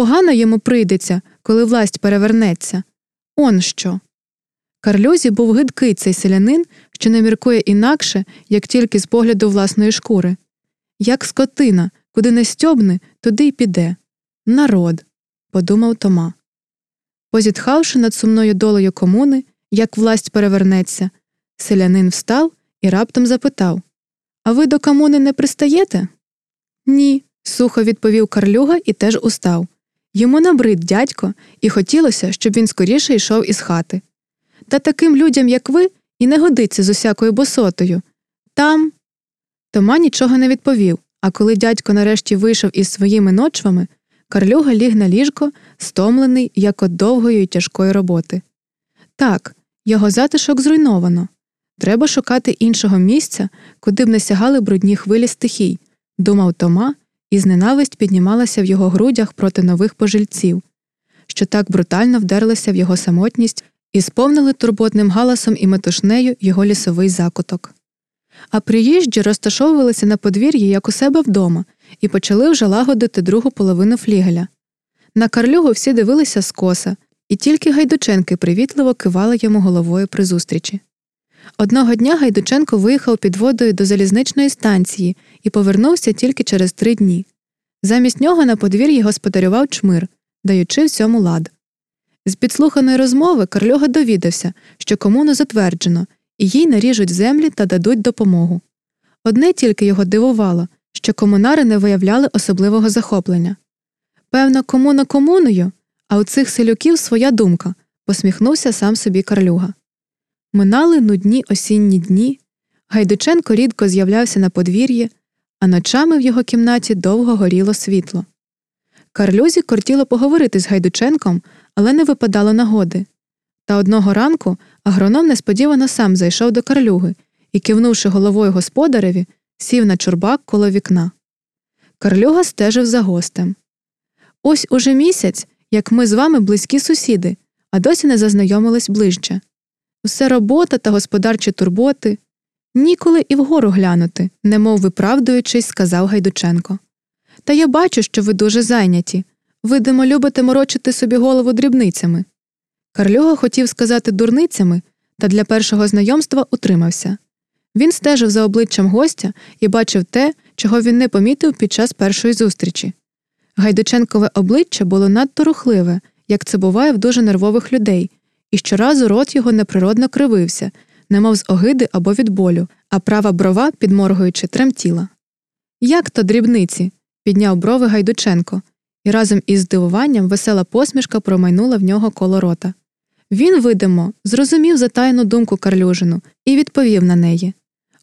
Погано йому прийдеться, коли власть перевернеться. Он що. Карлюзі був гидкий цей селянин, що не міркує інакше, як тільки з погляду власної шкури. Як скотина, куди не стьобне, туди й піде. Народ, подумав Тома. Позітхавши над сумною долею комуни, як власть перевернеться, селянин встав і раптом запитав А ви до комуни не пристаєте? Ні, сухо відповів Карлюга і теж устав. Йому набрид дядько, і хотілося, щоб він скоріше йшов із хати. Та таким людям, як ви, і не годиться з усякою босотою. Там. Тома нічого не відповів, а коли дядько нарешті вийшов із своїми ночвами, Карлюга ліг на ліжко, стомлений, як от довгої й тяжкої роботи. Так, його затишок зруйновано. Треба шукати іншого місця, куди б не сягали брудні хвилі стихій, думав Тома, і зненависть піднімалася в його грудях проти нових пожильців, що так брутально вдерлися в його самотність і сповнили турботним галасом і метушнею його лісовий закуток. А приїжджі розташовувалися на подвір'ї, як у себе вдома, і почали вже лагодити другу половину флігеля. На карлюгу всі дивилися скоса, і тільки Гайдученки привітливо кивали йому головою при зустрічі. Одного дня Гайдученко виїхав під водою до залізничної станції і повернувся тільки через три дні. Замість нього на подвір'ї господарював чмир, даючи всьому лад. З підслуханої розмови Карлюга довідався, що комуну затверджено, і їй наріжуть землі та дадуть допомогу. Одне тільки його дивувало, що комунари не виявляли особливого захоплення. Певно, комуна комуною, а у цих селюків своя думка, посміхнувся сам собі Карлюга. Минали нудні осінні дні, Гайдученко рідко з'являвся на подвір'ї, а ночами в його кімнаті довго горіло світло. Карлюзі кортіло поговорити з Гайдученком, але не випадало нагоди. Та одного ранку агроном несподівано сам зайшов до Карлюги і, кивнувши головою господареві, сів на чурбак коло вікна. Карлюга стежив за гостем. Ось уже місяць, як ми з вами близькі сусіди, а досі не зазнайомились ближче. Усе робота та господарчі турботи. Ніколи і вгору глянути, немов виправдуючись, сказав Гайдученко. Та я бачу, що ви дуже зайняті. Видимо, любите морочити собі голову дрібницями. Карлюга хотів сказати дурницями, та для першого знайомства утримався. Він стежив за обличчям гостя і бачив те, чого він не помітив під час першої зустрічі. Гайдученкове обличчя було надто рухливе, як це буває в дуже нервових людей, і щоразу рот його неприродно кривився, немов з огиди або від болю, а права брова, підморгуючи, тремтіла. Як то дрібниці? підняв брови Гайдученко, і разом із здивуванням весела посмішка промайнула в нього коло рота. Він, видимо, зрозумів затайну думку Карлюжину і відповів на неї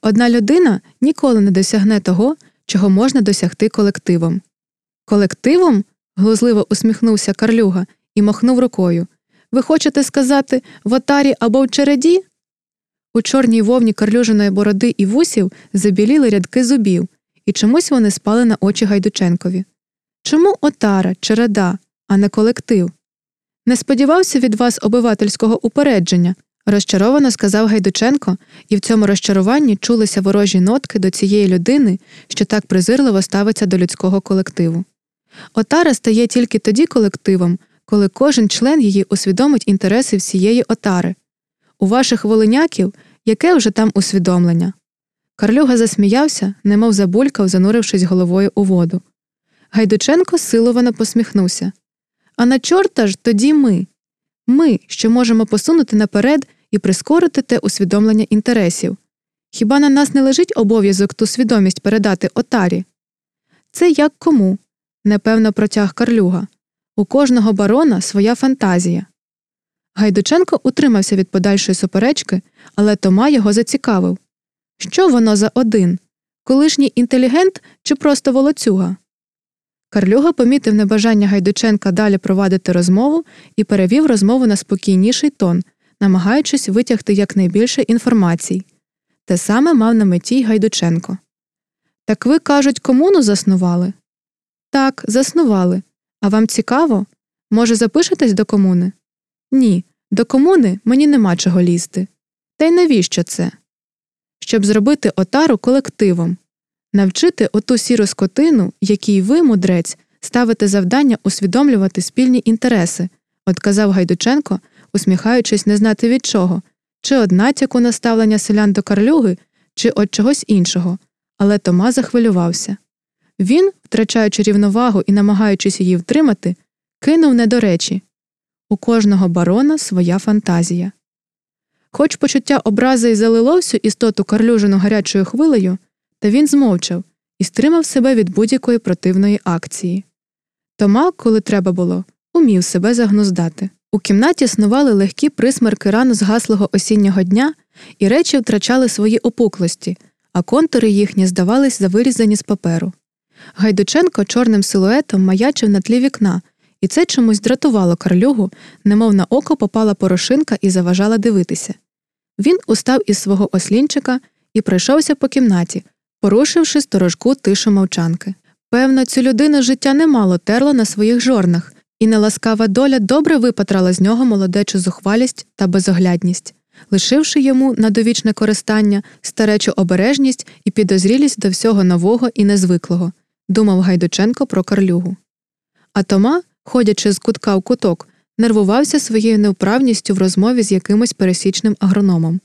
одна людина ніколи не досягне того, чого можна досягти колективом. Колективом? глузливо усміхнувся Карлюга і махнув рукою. Ви хочете сказати в отарі або в череді? У чорній вовні карлюжиної бороди і вусів забіліли рядки зубів, і чомусь вони спали на очі Гайдученкові. Чому отара, череда, а не колектив? Не сподівався від вас обивательського упередження, розчаровано сказав Гайдученко, і в цьому розчаруванні чулися ворожі нотки до цієї людини, що так презирливо ставиться до людського колективу. Отара стає тільки тоді колективом, коли кожен член її усвідомить інтереси всієї отари. У ваших волиняків яке вже там усвідомлення? Карлюга засміявся, немов забулькав, занурившись головою у воду. Гайдученко силовано посміхнувся. А на чорта ж тоді ми. Ми, що можемо посунути наперед і прискорити те усвідомлення інтересів. Хіба на нас не лежить обов'язок ту свідомість передати отарі? Це як кому, непевно протяг Карлюга. У кожного барона своя фантазія. Гайдученко утримався від подальшої суперечки, але Тома його зацікавив. Що воно за один? Колишній інтелігент чи просто волоцюга? Карлюга помітив небажання Гайдученка далі провадити розмову і перевів розмову на спокійніший тон, намагаючись витягти якнайбільше інформацій. Те саме мав на меті й Гайдученко. Так ви, кажуть, комуну заснували? Так, заснували. А вам цікаво? Може, запишетесь до комуни? Ні, до комуни мені нема чого лізти. Та й навіщо це? Щоб зробити отару колективом, навчити оту сіру скотину, якій ви, мудрець, ставити завдання усвідомлювати спільні інтереси, отказав Гайдученко, усміхаючись не знати від чого, чи од натяку наставлення селян до карлюги, чи од чогось іншого, але Тома захвилювався. Він, втрачаючи рівновагу і намагаючись її втримати, кинув не до речі у кожного барона своя фантазія. Хоч почуття образи й залило всю істоту карлюжену гарячою хвилею, та він змовчав і стримав себе від будь-якої противної акції. Тома, коли треба було, умів себе загнуздати. У кімнаті снували легкі присмерки рано згаслого осіннього дня, і речі втрачали свої опуклості, а контури їхні здавались завирізані з паперу. Гайдученко чорним силуетом маячив на тлі вікна, і це чомусь дратувало карлюгу, немов на око попала порошинка і заважала дивитися. Він устав із свого ослінчика і пройшовся по кімнаті, порушивши сторожку тишу мовчанки. Певно, цю людину життя немало терло на своїх жорнах, і неласкава доля добре випатрала з нього молодечу зухвалість та безоглядність, лишивши йому на довічне користання старечу обережність і підозрілість до всього нового і незвиклого, думав Гайдученко про карлюгу. А Тома, ходячи з кутка в куток, нервувався своєю невправністю в розмові з якимось пересічним агрономом.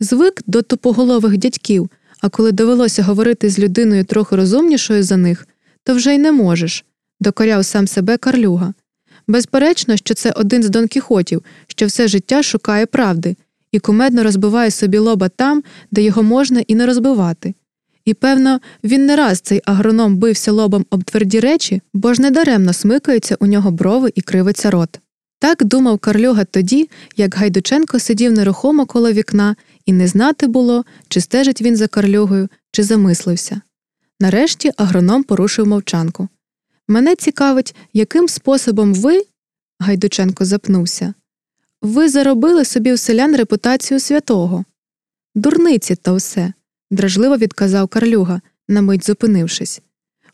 Звик до тупоголових дядьків, а коли довелося говорити з людиною трохи розумнішою за них, то вже й не можеш, докоряв сам себе Карлюга. Безперечно, що це один з Дон Кіхотів, що все життя шукає правди і кумедно розбиває собі лоба там, де його можна і не розбивати. І, певно, він не раз цей агроном бився лобом об тверді речі, бо ж недаремно смикаються у нього брови і кривиться рот. Так думав Карлюга тоді, як Гайдученко сидів нерухомо коло вікна, і не знати було, чи стежить він за Карлюгою, чи замислився. Нарешті агроном порушив мовчанку. Мене цікавить, яким способом ви, Гайдученко запнувся, ви заробили собі в селян репутацію святого. Дурниці то все, дражливо відказав Карлюга, на мить зупинившись.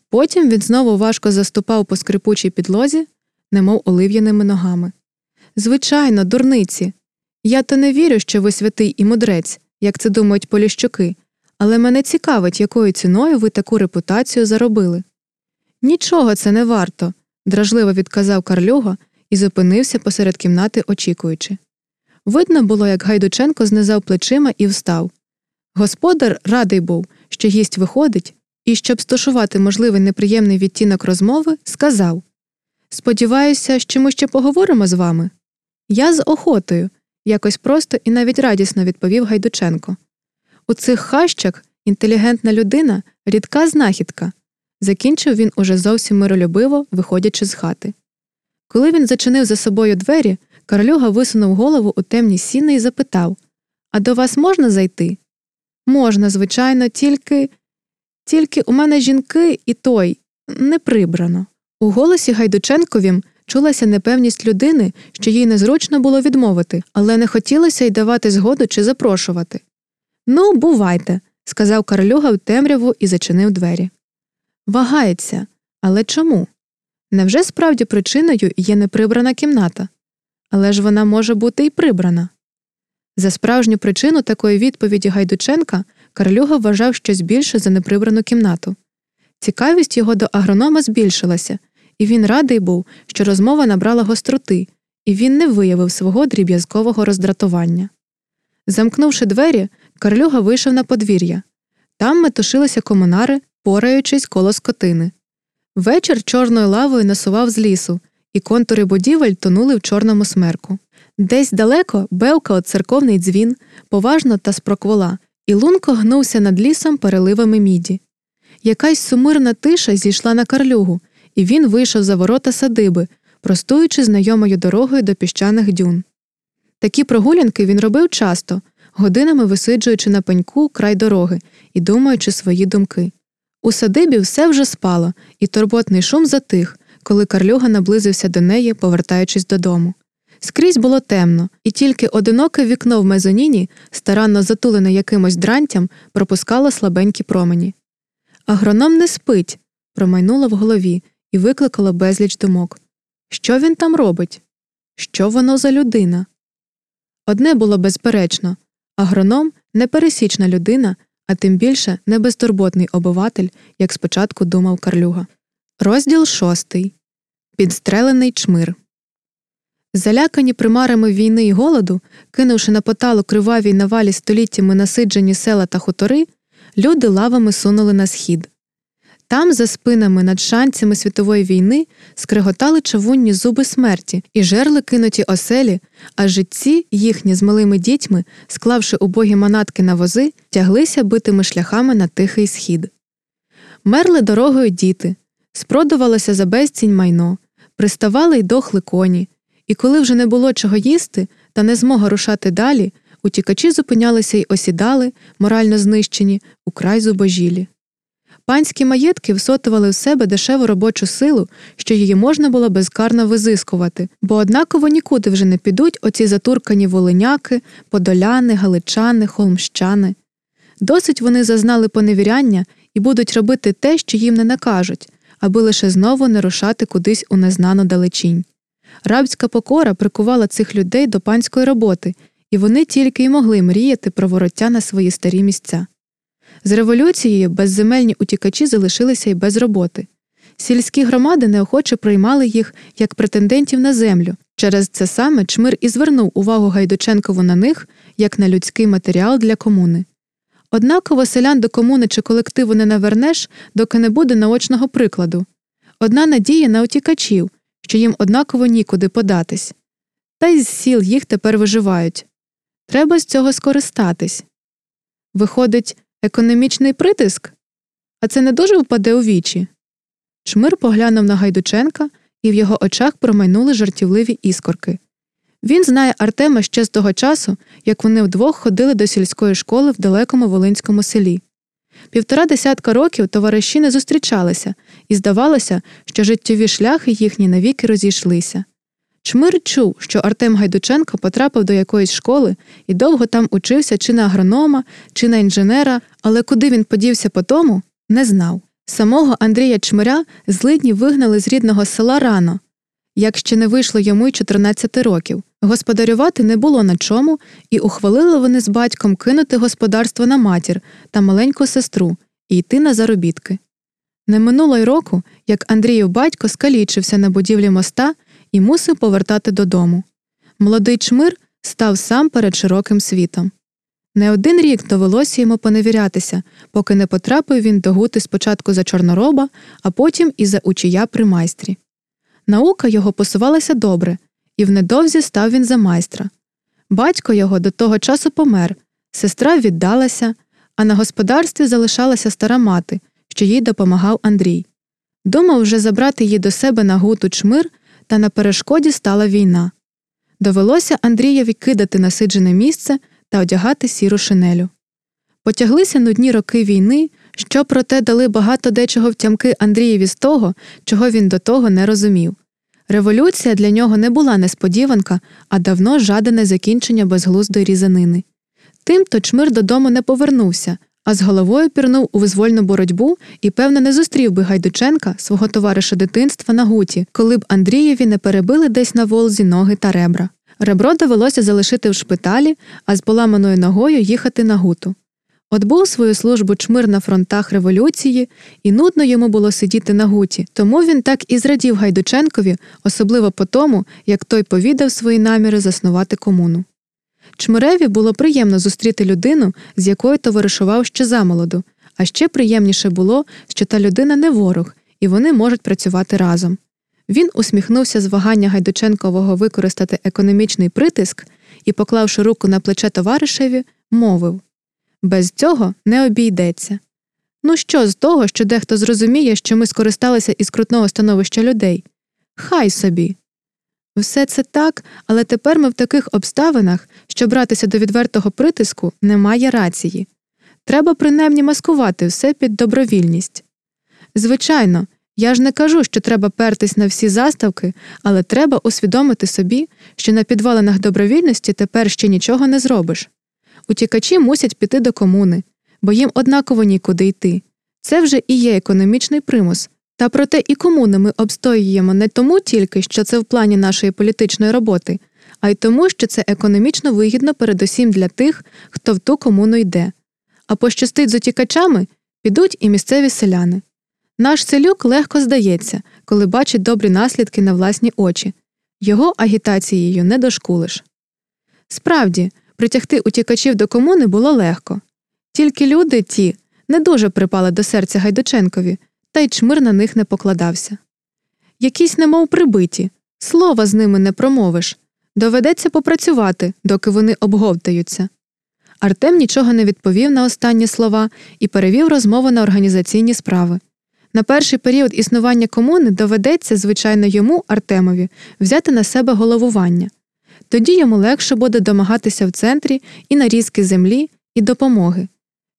Потім він знову важко заступав по скрипучій підлозі, немов олив'яними ногами. Звичайно, дурниці. Я то не вірю, що ви святий і мудрець, як це думають поліщуки, але мене цікавить, якою ціною ви таку репутацію заробили. Нічого це не варто, дражливо відказав Карлюга і зупинився посеред кімнати, очікуючи. Видно було, як Гайдученко знизав плечима і встав. Господар радий був, що гість виходить, і, щоб стушувати можливий неприємний відтінок розмови, сказав Сподіваюся, що ми ще поговоримо з вами. Я з охотою, якось просто і навіть радісно відповів Гайдученко. У цих хащах інтелігентна людина рідка знахідка, закінчив він уже зовсім миролюбиво, виходячи з хати. Коли він зачинив за собою двері, Карлюга висунув голову у темні сіни і запитав А до вас можна зайти? Можна, звичайно, тільки. Тільки у мене жінки і той не прибрано. У голосі Гайдученковім чулася непевність людини, що їй незручно було відмовити, але не хотілося й давати згоду чи запрошувати. Ну, бувайте, сказав Карлюга в темряву і зачинив двері. Вагається, але чому? Невже справді причиною є неприбрана кімната? Але ж вона може бути і прибрана. За справжню причину такої відповіді Гайдученка Карлюга вважав щось більше за неприбрану кімнату. Цікавість його до агронома збільшилася, і він радий був, що розмова набрала гостроти, і він не виявив свого дріб'язкового роздратування. Замкнувши двері, Карлюга вийшов на подвір'я. Там метушилися комунари, пораючись коло скотини. Вечір чорною лавою насував з лісу, і контури будівель тонули в чорному смерку. Десь далеко бевкав церковний дзвін, поважно та спроквола, і лунко гнувся над лісом переливами міді. Якась сумирна тиша зійшла на карлюгу, і він вийшов за ворота садиби, простуючи знайомою дорогою до піщаних дюн. Такі прогулянки він робив часто, годинами висиджуючи на пеньку край дороги і думаючи свої думки. У садибі все вже спало, і турботний шум затих, коли Карлюга наблизився до неї, повертаючись додому. Скрізь було темно, і тільки одиноке вікно в мезоніні, старанно затулене якимось дрантям, пропускало слабенькі промені. Агроном не спить, промайнуло в голові і викликало безліч думок. Що він там робить? Що воно за людина? Одне було безперечно агроном непересічна людина, а тим більше не безтурботний обиватель, як спочатку думав Карлюга. Розділ шостий. Підстрелений чмир. Залякані примарами війни й голоду, кинувши на поталу кривавій навалі століттями насиджені села та хутори, люди лавами сунули на схід. Там, за спинами над шанцями світової війни, скреготали чавунні зуби смерті і жерли кинуті оселі, а житці, їхні з малими дітьми, склавши убогі манатки на вози, тяглися битими шляхами на тихий схід. Мерли дорогою діти, спродувалося за безцінь майно, приставали й дохли коні, і коли вже не було чого їсти та не змога рушати далі, утікачі зупинялися й осідали, морально знищені, у край зубожілі. Панські маєтки всотували в себе дешеву робочу силу, що її можна було безкарно визискувати, бо однаково нікуди вже не підуть оці затуркані волиняки, подоляни, галичани, холмщани. Досить вони зазнали поневіряння і будуть робити те, що їм не накажуть, аби лише знову не рушати кудись у незнану далечінь. Рабська покора прикувала цих людей до панської роботи, і вони тільки й могли мріяти про вороття на свої старі місця. З революцією безземельні утікачі залишилися й без роботи. Сільські громади неохоче приймали їх як претендентів на землю. Через це саме Чмир і звернув увагу Гайдученкову на них як на людський матеріал для комуни. Однаково селян до комуни чи колективу не навернеш, доки не буде наочного прикладу. Одна надія на утікачів, що їм однаково нікуди податись. Та й з сіл їх тепер виживають. Треба з цього скористатись. Виходить, економічний притиск? А це не дуже впаде у вічі. Чмир поглянув на Гайдученка, і в його очах промайнули жартівливі іскорки. Він знає Артема ще з того часу, як вони вдвох ходили до сільської школи в далекому волинському селі. Півтора десятка років товариші не зустрічалися, і здавалося, що життєві шляхи їхні навіки розійшлися. Чмир чув, що Артем Гайдученко потрапив до якоїсь школи і довго там учився чи на агронома, чи на інженера, але куди він подівся по тому, не знав. Самого Андрія Чмиря злидні вигнали з рідного села рано, як ще не вийшло йому й 14 років. Господарювати не було на чому, і ухвалили вони з батьком кинути господарство на матір та маленьку сестру і йти на заробітки. Не минуло й року, як Андріїв батько скалічився на будівлі моста і мусив повертати додому. Молодий чмир став сам перед широким світом. Не один рік довелося йому поневірятися, поки не потрапив він до гути спочатку за чорнороба, а потім і за учія при майстрі. Наука його посувалася добре, і в недовзі став він за майстра. Батько його до того часу помер, сестра віддалася, а на господарстві залишалася стара мати, що їй допомагав Андрій. Думав вже забрати її до себе на гуту чмир, та на перешкоді стала війна. Довелося Андрієві кидати насиджене місце та одягати сіру шинелю. Потяглися нудні роки війни, що проте дали багато дечого втямки Андрієві з того, чого він до того не розумів. Революція для нього не була несподіванка, а давно жадане закінчення безглуздої різанини. Тим то чмир додому не повернувся, а з головою пірнув у визвольну боротьбу і, певно, не зустрів би Гайдученка, свого товариша дитинства, на гуті, коли б Андрієві не перебили десь на волзі ноги та ребра. Ребро довелося залишити в шпиталі, а з поламаною ногою їхати на гуту. Отбув свою службу чмир на фронтах революції, і нудно йому було сидіти на гуті, тому він так і зрадів Гайдученкові, особливо по тому, як той повідав свої наміри заснувати комуну. Чмиреві було приємно зустріти людину, з якою товаришував ще замолоду, а ще приємніше було, що та людина не ворог, і вони можуть працювати разом. Він усміхнувся з вагання Гайдученкового використати економічний притиск і, поклавши руку на плече товаришеві, мовив без цього не обійдеться. Ну що з того, що дехто зрозуміє, що ми скористалися із крутного становища людей? Хай собі. Все це так, але тепер ми в таких обставинах, що братися до відвертого притиску немає рації. Треба принаймні маскувати все під добровільність. Звичайно, я ж не кажу, що треба пертись на всі заставки, але треба усвідомити собі, що на підвалинах добровільності тепер ще нічого не зробиш. Утікачі мусять піти до комуни, бо їм однаково нікуди йти. Це вже і є економічний примус. Та проте і комуни ми обстоюємо не тому тільки, що це в плані нашої політичної роботи, а й тому, що це економічно вигідно передусім для тих, хто в ту комуну йде. А пощастить з утікачами підуть і місцеві селяни. Наш селюк легко здається, коли бачить добрі наслідки на власні очі. Його агітацією не дошкулиш. Справді, притягти утікачів до комуни було легко. Тільки люди ті не дуже припали до серця Гайдученкові, та й чмир на них не покладався. Якісь немов прибиті, слова з ними не промовиш. Доведеться попрацювати, доки вони обговтаються. Артем нічого не відповів на останні слова і перевів розмову на організаційні справи. На перший період існування комуни доведеться, звичайно, йому, Артемові, взяти на себе головування. Тоді йому легше буде домагатися в центрі і нарізки землі, і допомоги.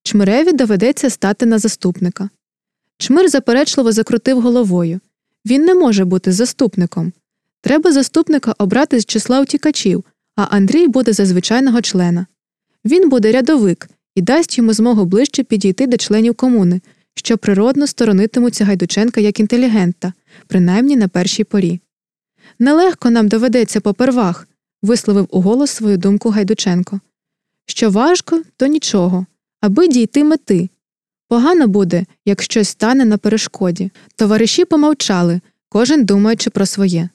Чмиреві доведеться стати на заступника. Чмир заперечливо закрутив головою він не може бути заступником. Треба заступника обрати з числа утікачів, а Андрій буде за звичайного члена. Він буде рядовик і дасть йому змогу ближче підійти до членів комуни, що природно сторонитимуться Гайдученка як інтелігента, принаймні на першій порі. Нелегко нам доведеться попервах, висловив у голос свою думку Гайдученко. Що важко, то нічого, аби дійти мети. Погано буде, як щось стане на перешкоді. Товариші помовчали, кожен думаючи про своє.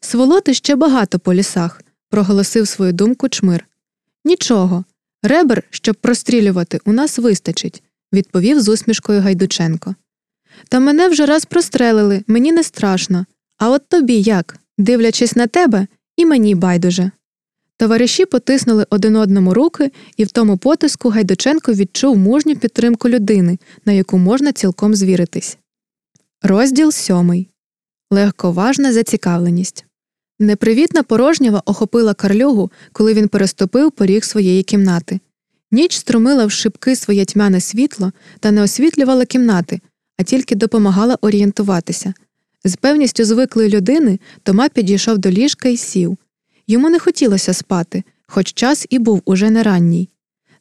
Сволоти ще багато по лісах, проголосив свою думку чмир. Нічого. Ребер, щоб прострілювати, у нас вистачить, відповів з усмішкою Гайдученко. Та мене вже раз прострелили, мені не страшно. А от тобі як? Дивлячись на тебе, і мені байдуже. Товариші потиснули один одному руки, і в тому потиску Гайдученко відчув мужню підтримку людини, на яку можна цілком звіритись. Розділ сьомий легковажна зацікавленість. Непривітна порожнява охопила Карлюгу, коли він переступив поріг своєї кімнати. Ніч струмила в шибки своє тьмяне світло та не освітлювала кімнати, а тільки допомагала орієнтуватися. З певністю звиклої людини Тома підійшов до ліжка і сів. Йому не хотілося спати, хоч час і був уже не ранній.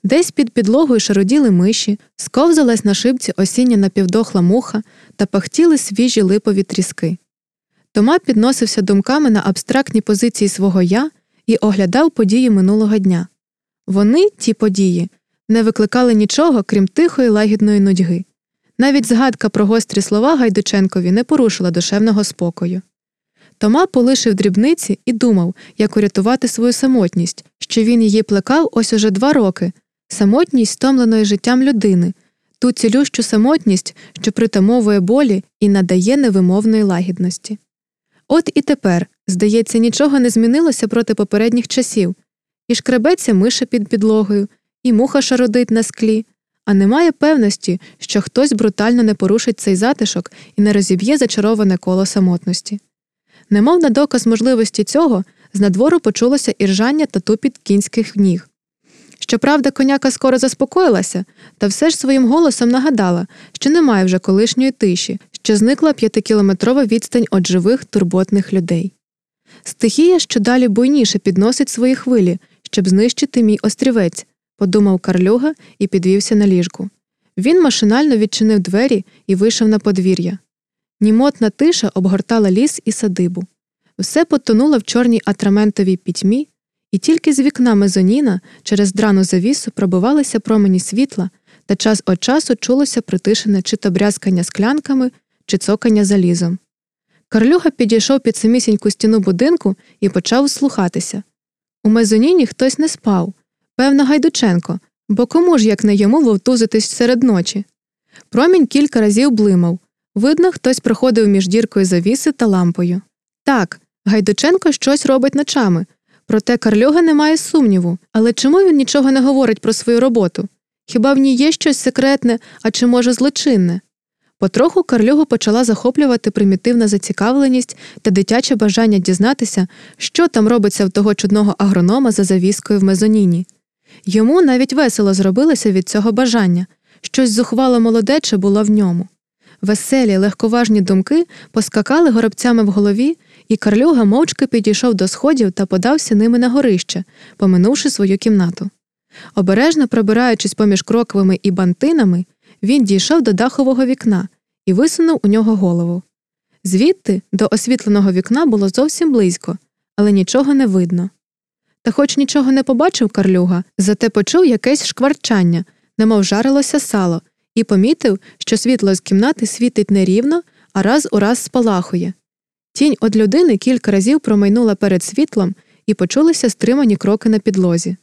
Десь під підлогою шароділи миші, сковзалась на шибці осіння напівдохла муха та пахтіли свіжі липові тріски. Тома підносився думками на абстрактні позиції свого я і оглядав події минулого дня. Вони, ті події, не викликали нічого, крім тихої лагідної нудьги. Навіть згадка про гострі слова Гайдученкові не порушила душевного спокою. Тома полишив дрібниці і думав, як урятувати свою самотність, що він її плекав ось уже два роки самотність, стомленої життям людини, ту цілющу самотність, що притамовує болі і надає невимовної лагідності. От і тепер, здається, нічого не змінилося проти попередніх часів і шкребеться миша під підлогою, і муха шародить на склі, а немає певності, що хтось брутально не порушить цей затишок і не розіб'є зачароване коло самотності. Немов на доказ можливості цього, з надвору почулося іржання та тупіт кінських ніг. Щоправда, коняка скоро заспокоїлася, та все ж своїм голосом нагадала, що немає вже колишньої тиші, що зникла п'ятикілометрова відстань від живих турботних людей. Стихія що далі буйніше підносить свої хвилі, щоб знищити мій острівець, подумав Карлюга і підвівся на ліжку. Він машинально відчинив двері і вийшов на подвір'я. Німотна тиша обгортала ліс і садибу. Все потонуло в чорній атраментовій пітьмі, і тільки з вікна мезоніна через драну завісу пробивалися промені світла, та час від часу чулося притишене чи то брязкання склянками, чи цокання залізом. Карлюга підійшов під самісіньку стіну будинку і почав слухатися. У мезоніні хтось не спав, певно, Гайдученко, бо кому ж як не йому вовтузитись серед ночі. Промінь кілька разів блимав. Видно, хтось проходив між діркою завіси та лампою. Так, Гайдученко щось робить ночами, проте Карлюга не має сумніву, але чому він нічого не говорить про свою роботу? Хіба в ній є щось секретне, а чи, може, злочинне? Потроху Карлюгу почала захоплювати примітивна зацікавленість та дитяче бажання дізнатися, що там робиться в того чудного агронома за завіскою в мезоніні. Йому навіть весело зробилося від цього бажання, щось зухвало молодече було в ньому. Веселі, легковажні думки поскакали горобцями в голові, і Карлюга мовчки підійшов до сходів та подався ними на горище, поминувши свою кімнату. Обережно пробираючись поміж кроквами і бантинами, він дійшов до дахового вікна і висунув у нього голову. Звідти до освітленого вікна було зовсім близько, але нічого не видно. Та хоч нічого не побачив Карлюга, зате почув якесь шкварчання, немов жарилося сало, і помітив, що світло з кімнати світить нерівно, а раз у раз спалахує. Тінь од людини кілька разів промайнула перед світлом і почулися стримані кроки на підлозі.